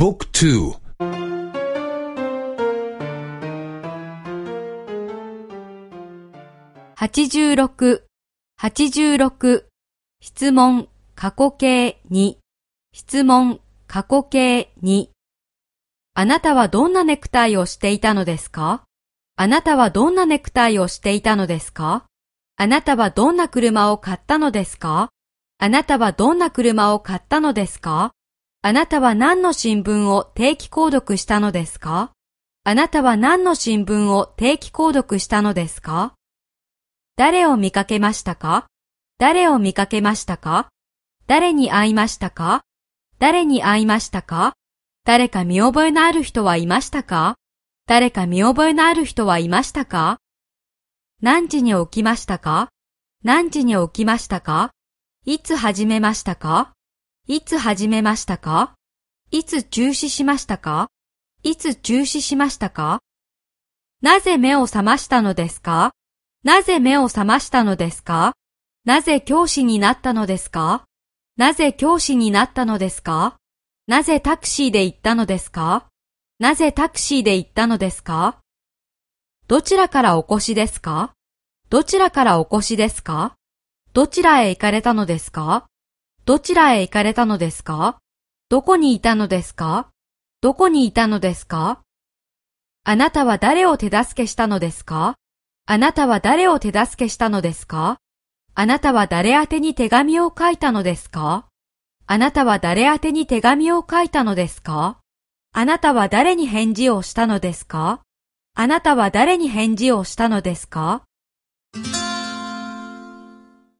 บุ๊กทู86、86、質問、過去形2、質問、過去形2。あなたはどんなネクタイをしていたのですかあなたはどんなネクタイをしていたのですかあなたはどんな車を買ったのですかあなたはどんな車を買ったのですか あなたは何の新聞を定期購読したのですか？あなたは何の新聞を定期購読したのですか？誰を見かけましたか？誰を見かけましたか？誰に会いましたか？誰に会いましたか？誰か見覚えのある人はいましたか？誰か見覚えのある人はいましたか？何時に起きましたか？何時に起きましたか？いつ始めましたか？いつ始めましたか？いつ中止しましたか？いつ中止しましたか？なぜ目を覚ましたのですか？なぜ目を覚ましたのですか？なぜ教師になったのですか？なぜ教師になったのですか？なぜタクシーで行ったのですか？なぜタクシーで行ったのですか？どちらからお越しですか？どちらからお越しですか？どちらへ行かれたのですか？どちらへ行かれたのですか？どこにいたのですか？どこにいたのですか？あなたは誰を手助けしたのですか？あなたは誰を手助けしたのですか？あなたは誰宛てに手紙を書いたのですか？あなたは誰宛てに手紙を書いたのですか？あなたは誰に返事をしたのですか？あなたは誰に返事をしたのですか？